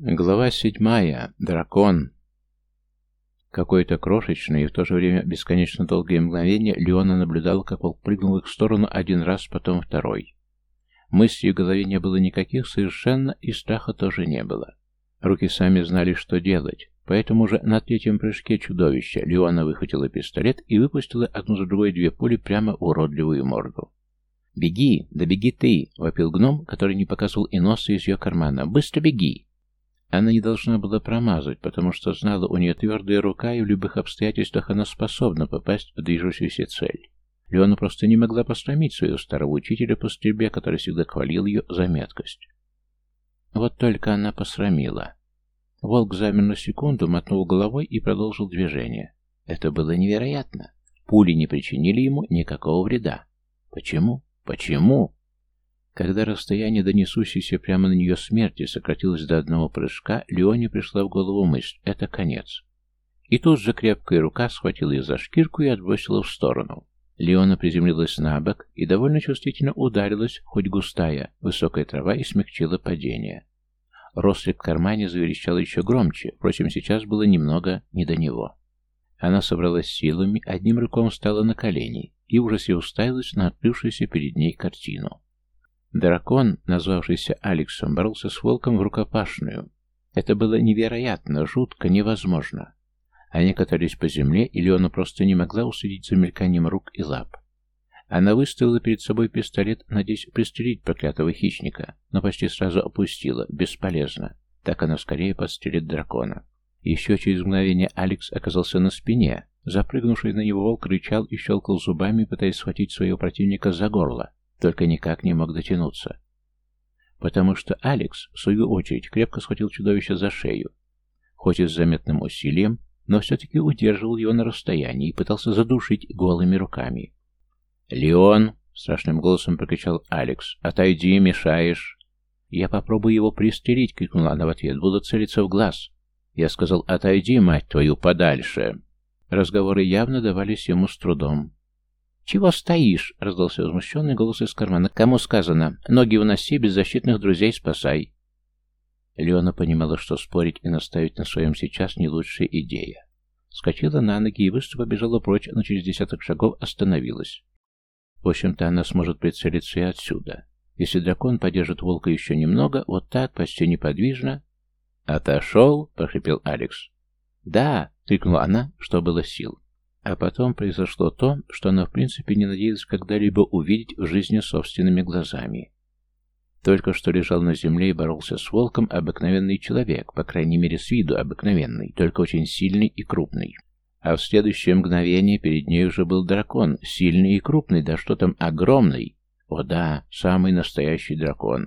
Глава седьмая. Дракон. Какое-то крошечное и в то же время бесконечно долгое мгновение Леона наблюдала, как волк прыгнул в их сторону один раз, потом второй. Мыслей в голове не было никаких совершенно, и страха тоже не было. Руки сами знали, что делать, поэтому уже на третьем прыжке чудовища Леона выхватила пистолет и выпустила одну за другой две пули прямо в уродливую морду. «Беги! Да беги ты!» — вопил гном, который не показывал и носа из ее кармана. «Быстро беги!» Она не должна была промазать, потому что знала, у нее твердая рука, и в любых обстоятельствах она способна попасть в движущуюся цель. Леона просто не могла посрамить своего старого учителя по стрельбе, который всегда хвалил ее за меткость. Вот только она посрамила. Волк замер на секунду, мотнул головой и продолжил движение. Это было невероятно. Пули не причинили ему никакого вреда. Почему? Почему? Когда расстояние до несущейся прямо на нее смерти сократилось до одного прыжка, Леоне пришла в голову мысль — это конец. И тут же крепкая рука схватила ее за шкирку и отбросила в сторону. Леона приземлилась на бок и довольно чувствительно ударилась, хоть густая, высокая трава и смягчила падение. Рослик в кармане заверещал еще громче, впрочем, сейчас было немного не до него. Она собралась силами, одним руком встала на колени и в ужасе уставилась на открывшуюся перед ней картину. Дракон, назвавшийся Алексом, боролся с волком в рукопашную. Это было невероятно, жутко, невозможно. Они катались по земле, и Леона просто не могла уследить за мельканием рук и лап. Она выставила перед собой пистолет, надеясь пристрелить проклятого хищника, но почти сразу опустила. Бесполезно. Так она скорее подстрелит дракона. Еще через мгновение Алекс оказался на спине. Запрыгнувший на него волк рычал и щелкал зубами, пытаясь схватить своего противника за горло только никак не мог дотянуться. Потому что Алекс, в свою очередь, крепко схватил чудовище за шею, хоть и с заметным усилием, но все-таки удерживал его на расстоянии и пытался задушить голыми руками. «Леон!» — страшным голосом прокричал Алекс. «Отойди, мешаешь!» «Я попробую его пристрелить!» — крикнула она в ответ. «Буду целиться в глаз!» Я сказал «Отойди, мать твою, подальше!» Разговоры явно давались ему с трудом. «Чего стоишь?» — раздался возмущенный голос из кармана. «Кому сказано? Ноги уноси, беззащитных друзей спасай!» Леона понимала, что спорить и наставить на своем сейчас не лучшая идея. Скочила на ноги и быстро побежала прочь, но через десяток шагов остановилась. В общем-то, она сможет прицелиться и отсюда. Если дракон подержит волка еще немного, вот так, почти неподвижно... «Отошел?» — прохрипел Алекс. «Да!» — крикнула она, что было сил. А потом произошло то, что она в принципе не надеялась когда-либо увидеть в жизни собственными глазами. Только что лежал на земле и боролся с волком обыкновенный человек, по крайней мере с виду обыкновенный, только очень сильный и крупный. А в следующее мгновение перед ней уже был дракон, сильный и крупный, да что там, огромный. О да, самый настоящий дракон.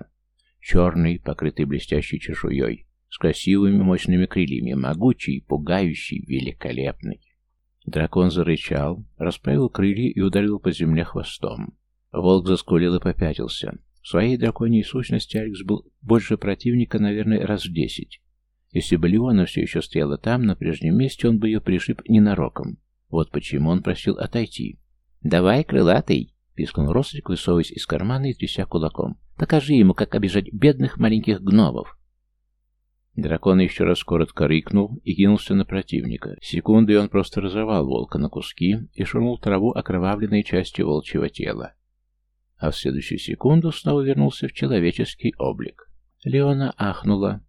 Черный, покрытый блестящей чешуей, с красивыми мощными крыльями, могучий, пугающий, великолепный. Дракон зарычал, расправил крылья и ударил по земле хвостом. Волк заскулил и попятился. В своей драконьей сущности Алекс был больше противника, наверное, раз в десять. Если бы Леона все еще стояла там, на прежнем месте, он бы ее пришиб ненароком. Вот почему он просил отойти. «Давай, крылатый!» — пискнул Рослик, высовываясь из кармана и тряся кулаком. «Покажи ему, как обижать бедных маленьких гномов!» Дракон еще раз коротко рыкнул и кинулся на противника. Секунды он просто разорвал волка на куски и швырнул траву окровавленной частью волчьего тела. А в следующую секунду снова вернулся в человеческий облик. Леона ахнула.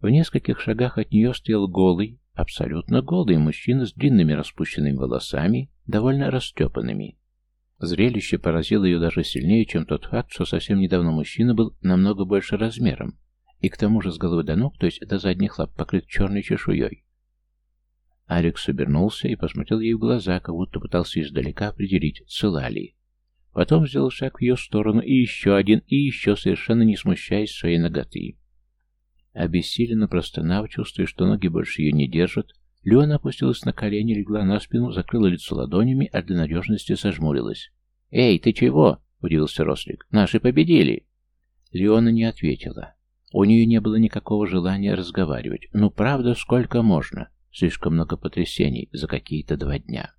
В нескольких шагах от нее стоял голый, абсолютно голый мужчина с длинными распущенными волосами, довольно растрепанными. Зрелище поразило ее даже сильнее, чем тот факт, что совсем недавно мужчина был намного больше размером, и к тому же с головы до ног, то есть до задних лап, покрыт черной чешуей. Алекс обернулся и посмотрел ей в глаза, как будто пытался издалека определить, цела ли. Потом сделал шаг в ее сторону, и еще один, и еще, совершенно не смущаясь своей ноготы. Обессиленно простонав, чувствуя, что ноги больше ее не держат, Леона опустилась на колени, легла на спину, закрыла лицо ладонями, а для надежности сожмурилась. «Эй, ты чего?» — удивился Рослик. «Наши победили!» Леона не ответила. У нее не было никакого желания разговаривать. Ну, правда, сколько можно? Слишком много потрясений за какие-то два дня.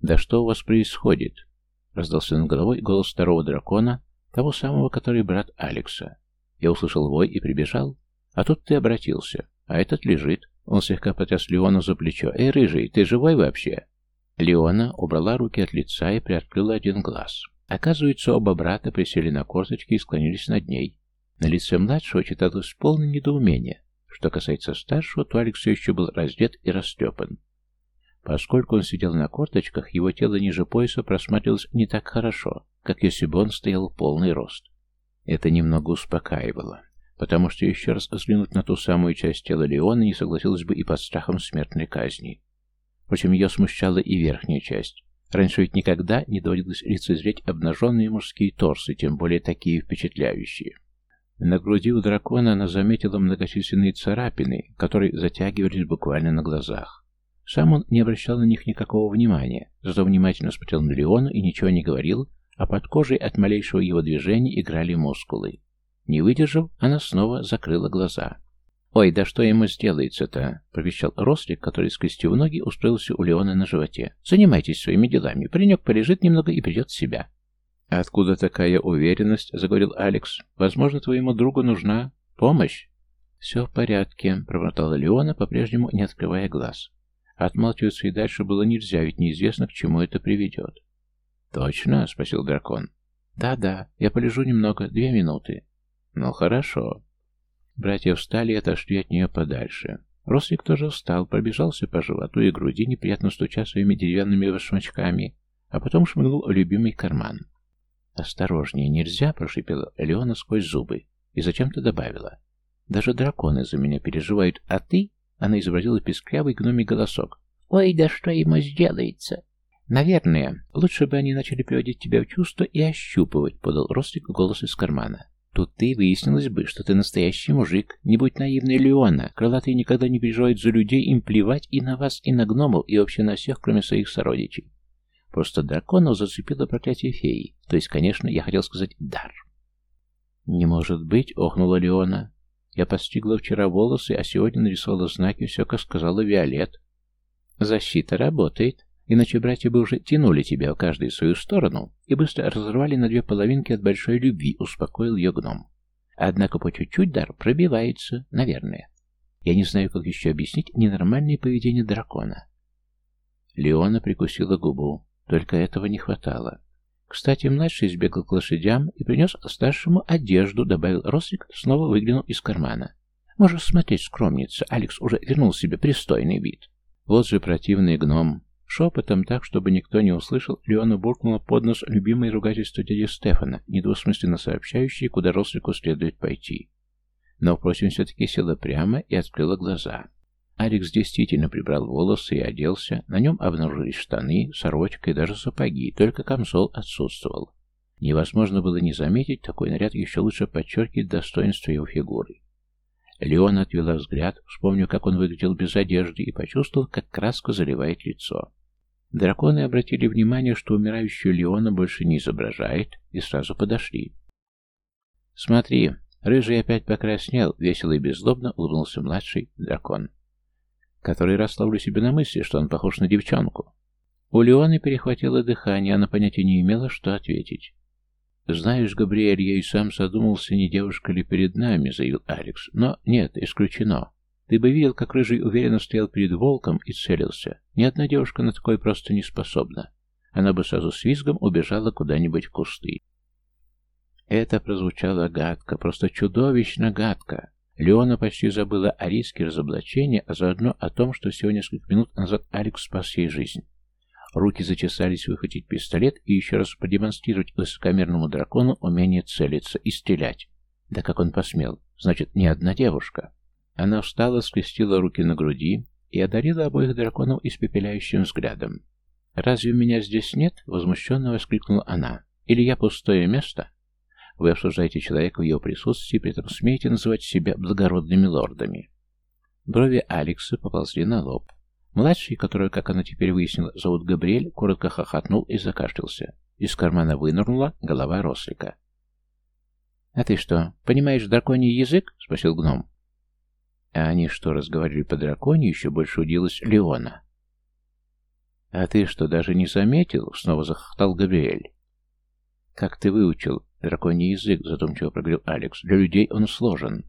«Да что у вас происходит?» Раздался над головой голос второго дракона, того самого, который брат Алекса. Я услышал вой и прибежал. А тут ты обратился, а этот лежит. Он слегка потряс Леона за плечо. «Эй, рыжий, ты живой вообще?» Леона убрала руки от лица и приоткрыла один глаз. Оказывается, оба брата присели на корточки и склонились над ней. На лице младшего читалось полное недоумение. Что касается старшего, то Алекс все еще был раздет и растрепан. Поскольку он сидел на корточках, его тело ниже пояса просматривалось не так хорошо, как если бы он стоял полный рост. Это немного успокаивало, потому что еще раз взглянуть на ту самую часть тела Леона не согласилась бы и под страхом смертной казни. Впрочем, ее смущала и верхняя часть. Раньше ведь никогда не доводилось лицезреть обнаженные мужские торсы, тем более такие впечатляющие. На груди у дракона она заметила многочисленные царапины, которые затягивались буквально на глазах. Сам он не обращал на них никакого внимания, зато внимательно смотрел на Леону и ничего не говорил, а под кожей от малейшего его движения играли мускулы. Не выдержав, она снова закрыла глаза. «Ой, да что ему сделается-то?» — провещал Рослик, который, скрестив ноги, устроился у Леона на животе. «Занимайтесь своими делами. Паренек полежит немного и придет в себя». «Откуда такая уверенность?» — заговорил Алекс. «Возможно, твоему другу нужна помощь?» «Все в порядке», — пробормотала Леона, по-прежнему не открывая глаз. Отмалчиваться и дальше было нельзя, ведь неизвестно, к чему это приведет. «Точно?» — спросил дракон. «Да-да, я полежу немного, две минуты». «Ну, хорошо». Братья встали и отошли от нее подальше. Рослик тоже встал, пробежался по животу и груди, неприятно стуча своими деревянными башмачками, а потом шмыгнул в любимый карман. «Осторожнее, нельзя!» — прошипела Леона сквозь зубы и зачем-то добавила. «Даже драконы за меня переживают, а ты...» — она изобразила песклявый гномий голосок. «Ой, да что ему сделается?» «Наверное, лучше бы они начали приводить тебя в чувство и ощупывать», — подал Рослик голос из кармана. Тут ты выяснилось бы, что ты настоящий мужик. Не будь наивной Леона. Крылатые никогда не переживают за людей, им плевать и на вас, и на гномов, и вообще на всех, кроме своих сородичей. Просто драконов зацепило проклятие феи. То есть, конечно, я хотел сказать «дар». «Не может быть», — охнула Леона. «Я постигла вчера волосы, а сегодня нарисовала знаки, все, как сказала Виолет». «Защита работает». Иначе братья бы уже тянули тебя в каждую свою сторону и быстро разорвали на две половинки от большой любви, успокоил ее гном. Однако по чуть-чуть дар пробивается, наверное. Я не знаю, как еще объяснить ненормальное поведение дракона. Леона прикусила губу. Только этого не хватало. Кстати, младший сбегал к лошадям и принес старшему одежду, добавил Рослик, снова выглянул из кармана. Можешь смотреть, скромница, Алекс уже вернул себе пристойный вид. Вот же противный гном. Шепотом, так, чтобы никто не услышал, Леона буркнула под нос любимое ругательство дяди Стефана, недвусмысленно сообщающее, куда родственнику следует пойти. Но, впрочем, все-таки села прямо и открыла глаза. Алекс действительно прибрал волосы и оделся, на нем обнаружились штаны, сорочка и даже сапоги, только камзол отсутствовал. Невозможно было не заметить, такой наряд еще лучше подчеркивает достоинство его фигуры. Леон отвела взгляд, вспомнив, как он выглядел без одежды, и почувствовал, как краска заливает лицо. Драконы обратили внимание, что умирающую Леона больше не изображает, и сразу подошли. «Смотри, рыжий опять покраснел», — весело и беззлобно улыбнулся младший дракон. «Который раз ловлю себе на мысли, что он похож на девчонку». У Леоны перехватило дыхание, она понятия не имела, что ответить. «Знаешь, Габриэль, я и сам задумался, не девушка ли перед нами», — заявил Алекс. «Но нет, исключено. Ты бы видел, как Рыжий уверенно стоял перед волком и целился. Ни одна девушка на такое просто не способна. Она бы сразу с визгом убежала куда-нибудь в кусты». Это прозвучало гадко, просто чудовищно гадко. Леона почти забыла о риске разоблачения, а заодно о том, что всего несколько минут назад Алекс спас ей жизнь. Руки зачесались выхватить пистолет и еще раз продемонстрировать высокомерному дракону умение целиться и стрелять. Да как он посмел? Значит, не одна девушка. Она встала, скрестила руки на груди и одарила обоих драконов испепеляющим взглядом. «Разве меня здесь нет?» — возмущенно воскликнула она. «Или я пустое место?» Вы обсуждаете человека в его присутствии, при этом смеете называть себя благородными лордами. Брови Алекса поползли на лоб. Младший, которого, как она теперь выяснила, зовут Габриэль, коротко хохотнул и закашлялся. Из кармана вынырнула голова рослика. «А ты что, понимаешь драконий язык?» — спросил гном. А они что, разговаривали по драконе, еще больше удивилась Леона. «А ты что, даже не заметил?» — снова захохотал Габриэль. «Как ты выучил драконий язык?» — задумчиво проговорил Алекс. «Для людей он сложен».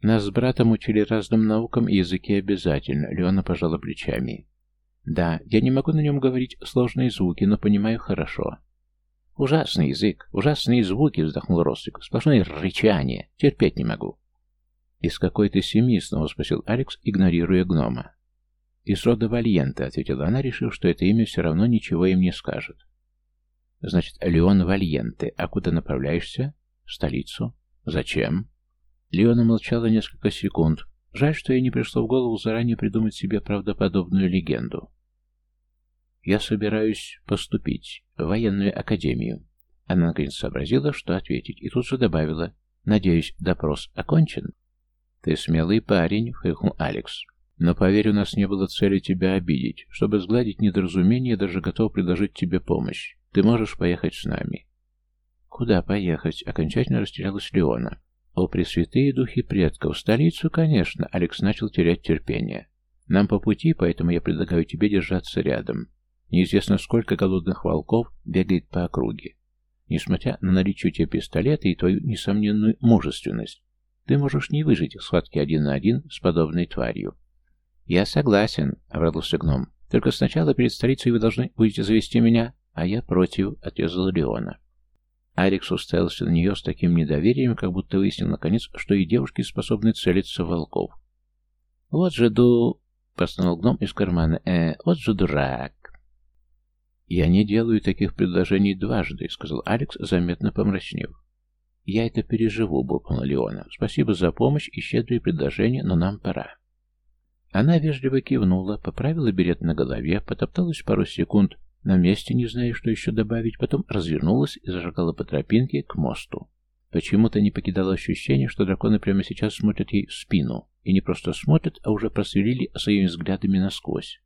Нас с братом учили разным наукам и языки обязательно. Леона пожала плечами. Да, я не могу на нем говорить сложные звуки, но понимаю хорошо. Ужасный язык, ужасные звуки, вздохнул Ростик. Сплошное рычание. Терпеть не могу. «Из какой ты семьи?» — снова спросил Алекс, игнорируя гнома. «Из рода Вальента», — ответила она, решив, что это имя все равно ничего им не скажет. «Значит, Леон Вальенте. А куда направляешься?» «В столицу». «Зачем?» Леона молчала несколько секунд. Жаль, что ей не пришло в голову заранее придумать себе правдоподобную легенду. «Я собираюсь поступить в военную академию». Она наконец сообразила, что ответить, и тут же добавила, «Надеюсь, допрос окончен?» «Ты смелый парень», — хмыкнул Алекс. «Но, поверь, у нас не было цели тебя обидеть. Чтобы сгладить недоразумение, я даже готов предложить тебе помощь. Ты можешь поехать с нами». «Куда поехать?» — окончательно растерялась Леона. «О, пресвятые духи предков! Столицу, конечно!» Алекс начал терять терпение. «Нам по пути, поэтому я предлагаю тебе держаться рядом. Неизвестно, сколько голодных волков бегает по округе. Несмотря на наличие у тебя пистолета и твою несомненную мужественность, ты можешь не выжить в схватке один на один с подобной тварью. «Я согласен», — обрадовался гном. «Только сначала перед столицей вы должны будете завести меня, а я против», — отрезал Леона. Алекс уставился на нее с таким недоверием, как будто выяснил наконец, что и девушки способны целиться в волков. «Вот же ду...» — простонал гном из кармана. «Э, вот же дурак!» «Я не делаю таких предложений дважды», — сказал Алекс, заметно помрачнев. «Я это переживу», — буркнула Леона. «Спасибо за помощь и щедрые предложения, но нам пора». Она вежливо кивнула, поправила берет на голове, потопталась пару секунд на месте, не зная, что еще добавить, потом развернулась и зажигала по тропинке к мосту. Почему-то не покидало ощущение, что драконы прямо сейчас смотрят ей в спину. И не просто смотрят, а уже просверлили своими взглядами насквозь.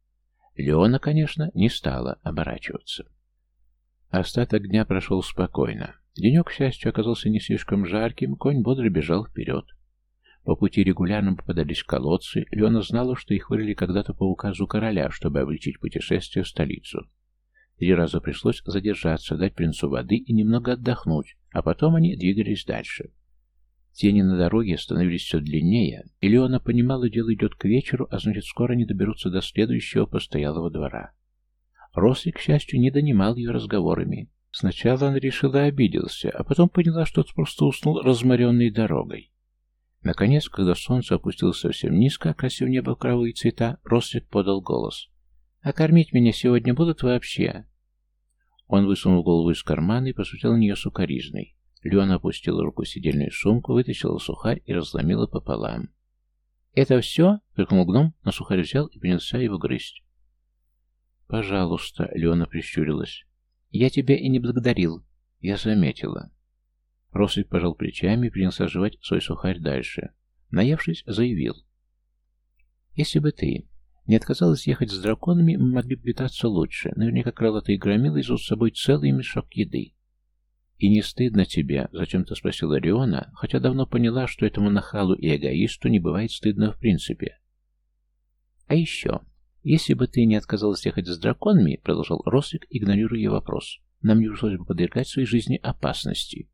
Леона, конечно, не стала оборачиваться. Остаток дня прошел спокойно. Денек, к счастью, оказался не слишком жарким, конь бодро бежал вперед. По пути регулярно попадались колодцы, Леона знала, что их вырыли когда-то по указу короля, чтобы облегчить путешествие в столицу. Три раза пришлось задержаться, дать принцу воды и немного отдохнуть, а потом они двигались дальше. Тени на дороге становились все длиннее, и Леона понимала, дело идет к вечеру, а значит, скоро они доберутся до следующего постоялого двора. Рослик, к счастью, не донимал ее разговорами. Сначала она решила обиделся, а потом поняла, что тот просто уснул разморенной дорогой. Наконец, когда солнце опустилось совсем низко, окрасив небо в кровавые цвета, Рослик подал голос. «А кормить меня сегодня будут вообще?» Он высунул голову из кармана и посмотрел на нее сукоризной. Леона опустила руку в сидельную сумку, вытащила сухарь и разломила пополам. «Это все?» — крикнул гном, но сухарь взял и принялся его грызть. «Пожалуйста», — Леона прищурилась. «Я тебя и не благодарил». «Я заметила». Росвик пожал плечами и принялся жевать свой сухарь дальше. Наевшись, заявил. «Если бы ты не отказалась ехать с драконами, мы могли бы питаться лучше. Наверняка крылатые громилы везут с собой целый мешок еды». «И не стыдно тебе?» — зачем-то спросила Риона, хотя давно поняла, что этому нахалу и эгоисту не бывает стыдно в принципе. «А еще, «Если бы ты не отказалась ехать с драконами», — продолжал Росвик, игнорируя вопрос, «нам не пришлось бы подвергать своей жизни опасности».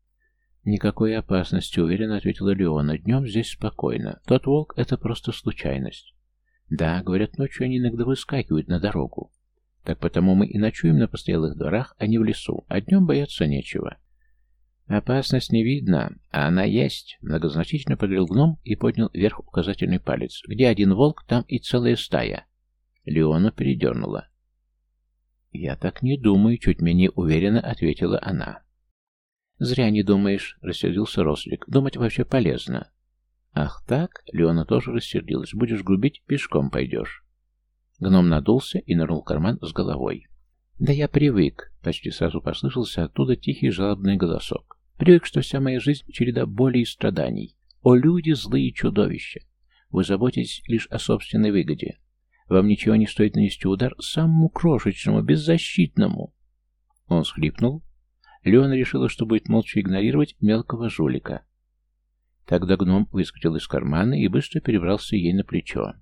«Никакой опасности», — уверенно ответила Леона. «Днем здесь спокойно. Тот волк — это просто случайность». «Да, говорят, ночью они иногда выскакивают на дорогу. Так потому мы и ночуем на постоялых дворах, а не в лесу, а днем бояться нечего». «Опасность не видно, а она есть», — многозначительно поговорил гном и поднял вверх указательный палец. «Где один волк, там и целая стая». Леона передернула. «Я так не думаю», — чуть менее уверенно ответила она. «Зря не думаешь», — рассердился Рослик. «Думать вообще полезно». «Ах так?» — Леона тоже рассердилась. «Будешь грубить, пешком пойдешь». Гном надулся и нырнул карман с головой. «Да я привык», — почти сразу послышался оттуда тихий жалобный голосок. «Привык, что вся моя жизнь — череда боли и страданий. О, люди, злые чудовища! Вы заботитесь лишь о собственной выгоде. Вам ничего не стоит нанести удар самому крошечному, беззащитному. Он схлипнул. Леона решила, что будет молча игнорировать мелкого жулика. Тогда гном выскочил из кармана и быстро перебрался ей на плечо.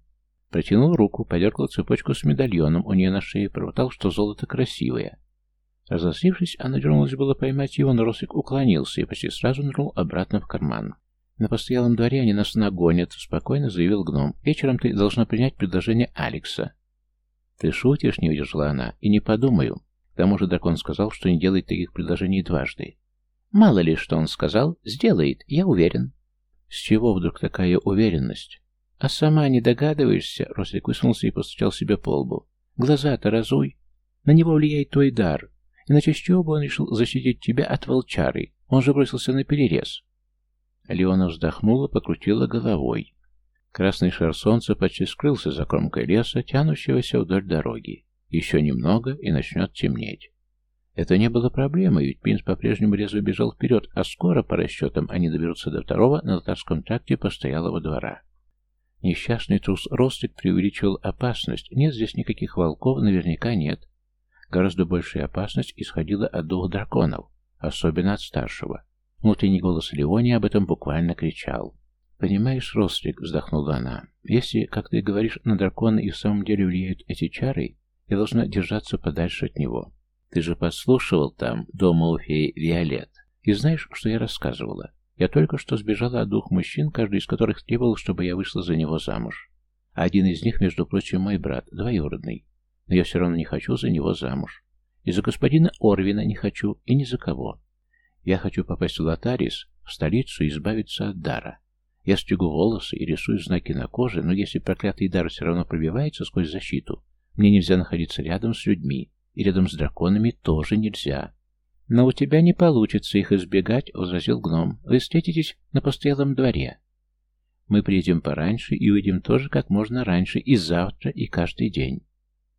Протянул руку, подергал цепочку с медальоном у нее на шее, пробормотал, что золото красивое. Разозлившись, она дернулась было поймать его, но Росик уклонился и почти сразу нырнул обратно в карман. На постоялом дворе они нас нагонят, спокойно заявил гном. Вечером ты должна принять предложение Алекса. Ты шутишь, не выдержала она, и не подумаю. К тому же дракон сказал, что не делает таких предложений дважды. Мало ли, что он сказал, сделает, я уверен. С чего вдруг такая уверенность? А сама не догадываешься, Рослик высунулся и постучал себе по лбу. Глаза-то разуй. На него влияет твой дар. Иначе с чего бы он решил защитить тебя от волчары? Он же бросился на перерез. Леона вздохнула, покрутила головой. Красный шар солнца почти скрылся за кромкой леса, тянущегося вдоль дороги. Еще немного, и начнет темнеть. Это не было проблемой, ведь Пинс по-прежнему резво бежал вперед, а скоро, по расчетам, они доберутся до второго на татарском тракте постоялого двора. Несчастный трус Ростик преувеличивал опасность. Нет здесь никаких волков, наверняка нет. Гораздо большая опасность исходила от двух драконов, особенно от старшего. Внутренний голос Леони об этом буквально кричал. «Понимаешь, Рострик», — вздохнула она, — «если, как ты говоришь, на дракона и в самом деле влияют эти чары, я должна держаться подальше от него. Ты же подслушивал там, дома у феи Виолет. И знаешь, что я рассказывала? Я только что сбежала от двух мужчин, каждый из которых требовал, чтобы я вышла за него замуж. один из них, между прочим, мой брат, двоюродный. Но я все равно не хочу за него замуж. И за господина Орвина не хочу, и ни за кого. Я хочу попасть в Латарис, в столицу, и избавиться от дара. Я стегу волосы и рисую знаки на коже, но если проклятый дар все равно пробивается сквозь защиту, мне нельзя находиться рядом с людьми, и рядом с драконами тоже нельзя. «Но у тебя не получится их избегать», — возразил гном. «Вы встретитесь на постоялом дворе. Мы приедем пораньше и уйдем тоже как можно раньше, и завтра, и каждый день».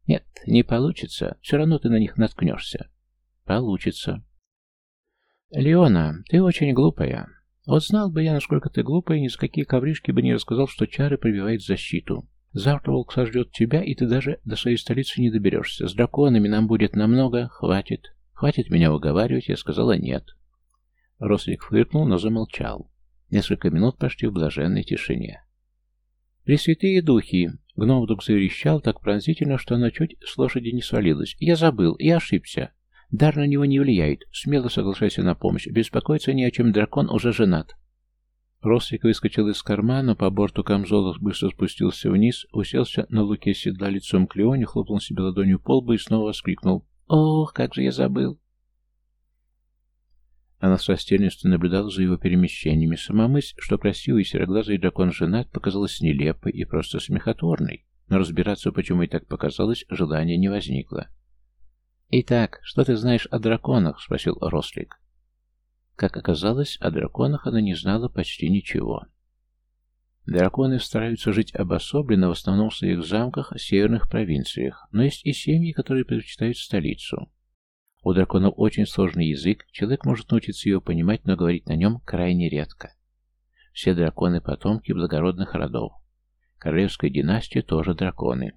«Нет, не получится. Все равно ты на них наткнешься». «Получится». «Леона, ты очень глупая. Вот знал бы я, насколько ты глупая, ни с какие ковришки бы не рассказал, что чары пробивают защиту. Завтра волк сожрет тебя, и ты даже до своей столицы не доберешься. С драконами нам будет намного. Хватит». «Хватит меня уговаривать», я сказала «нет». Рослик фыркнул, но замолчал. Несколько минут прошли в блаженной тишине. «Пресвятые духи!» Гном вдруг заверещал так пронзительно, что она чуть с лошади не свалилась. «Я забыл, я ошибся. Дар на него не влияет. Смело соглашайся на помощь. Беспокоиться ни о чем, дракон уже женат». Рослик выскочил из кармана, по борту камзола быстро спустился вниз, уселся на луке седла лицом к Леоне, хлопнул себе ладонью по лбу и снова воскликнул. Ох, как же я забыл. Она с растерянностью наблюдала за его перемещениями. Сама мысль, что красивый сероглазый дракон женат, показалась нелепой и просто смехотворной. Но разбираться, почему и так показалось, желания не возникло. «Итак, что ты знаешь о драконах?» — спросил Рослик. Как оказалось, о драконах она не знала почти ничего. Драконы стараются жить обособленно в основном в своих замках северных провинциях, но есть и семьи, которые предпочитают столицу. У драконов очень сложный язык, человек может научиться его понимать, но говорить на нем крайне редко. Все драконы – потомки благородных родов. Королевской династии тоже драконы.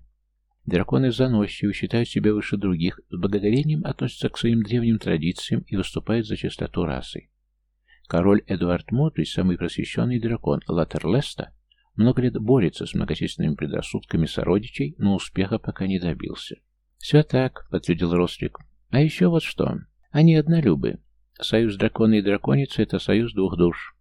Драконы заносчивы, считают себя выше других, с благодарением относятся к своим древним традициям и выступают за чистоту расы. Король Эдуард Мудрый, самый просвещенный дракон Латерлеста, много лет борется с многочисленными предрассудками сородичей, но успеха пока не добился. «Все так», — подтвердил Рослик. «А еще вот что. Они однолюбы. Союз дракона и драконицы — это союз двух душ.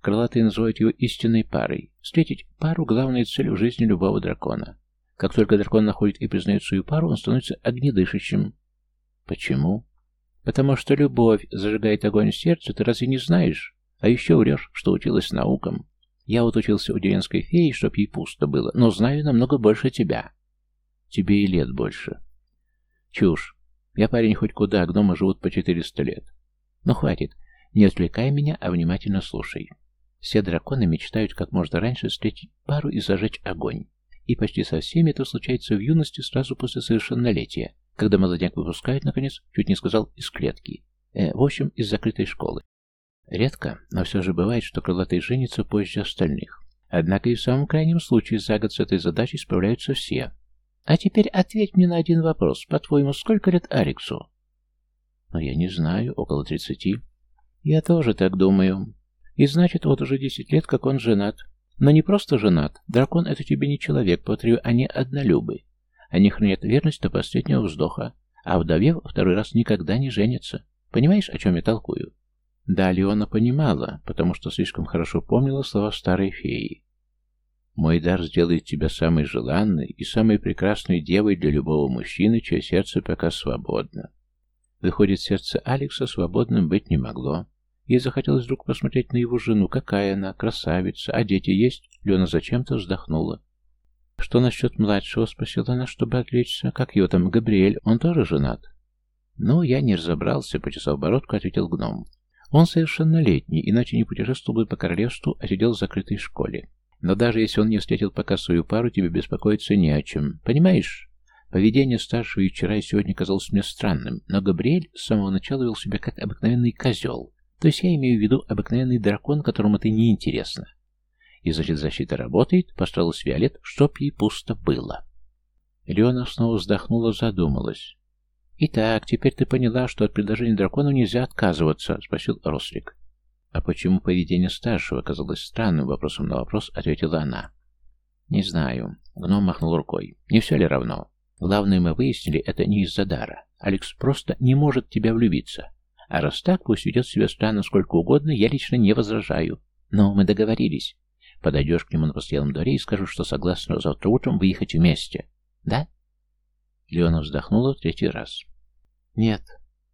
Крылатые называют его истинной парой. Встретить пару — главная цель в жизни любого дракона. Как только дракон находит и признает свою пару, он становится огнедышащим. Почему? Потому что любовь зажигает огонь в сердце, ты разве не знаешь? А еще врешь, что училась наукам. Я вот учился у деревенской феи, чтоб ей пусто было, но знаю намного больше тебя. Тебе и лет больше. Чушь. Я парень хоть куда, гномы живут по 400 лет. Но хватит. Не отвлекай меня, а внимательно слушай. Все драконы мечтают как можно раньше встретить пару и зажечь огонь. И почти со всеми это случается в юности сразу после совершеннолетия, когда молодняк выпускает, наконец, чуть не сказал, из клетки. Э, в общем, из закрытой школы. Редко, но все же бывает, что крылатый женится позже остальных. Однако и в самом крайнем случае за год с этой задачей справляются все. А теперь ответь мне на один вопрос. По-твоему, сколько лет Алексу? Ну, я не знаю, около тридцати. Я тоже так думаю. И значит, вот уже десять лет, как он женат. Но не просто женат. Дракон — это тебе не человек, повторю, они однолюбы. Они хранят верность до последнего вздоха, а вдовев второй раз никогда не женятся. Понимаешь, о чем я толкую? Да, Леона понимала, потому что слишком хорошо помнила слова старой феи. «Мой дар сделает тебя самой желанной и самой прекрасной девой для любого мужчины, чье сердце пока свободно». Выходит, сердце Алекса свободным быть не могло. Ей захотелось вдруг посмотреть на его жену, какая она, красавица, а дети есть? Лена зачем-то вздохнула. «Что насчет младшего?» — спросила она, чтобы отвлечься. «Как его там, Габриэль? Он тоже женат?» «Ну, я не разобрался», — почесав бородку, ответил гном. «Он совершеннолетний, иначе не путешествовал бы по королевству, а сидел в закрытой школе. Но даже если он не встретил пока свою пару, тебе беспокоиться не о чем. Понимаешь?» Поведение старшего и вчера и сегодня казалось мне странным, но Габриэль с самого начала вел себя как обыкновенный козел. То есть я имею в виду обыкновенный дракон, которому это не интересно. И значит, защита работает, постаралась Виолет, чтоб ей пусто было. Леона снова вздохнула, задумалась. «Итак, теперь ты поняла, что от предложения дракону нельзя отказываться?» — спросил Рослик. «А почему поведение старшего казалось странным?» — вопросом на вопрос ответила она. «Не знаю». Гном махнул рукой. «Не все ли равно? Главное, мы выяснили, это не из-за дара. Алекс просто не может тебя влюбиться. А раз так, пусть ведет себя странно сколько угодно, я лично не возражаю. Но мы договорились. Подойдешь к нему на постоялом дворе и скажешь, что согласна завтра утром выехать вместе. Да? Леона вздохнула в третий раз. Нет,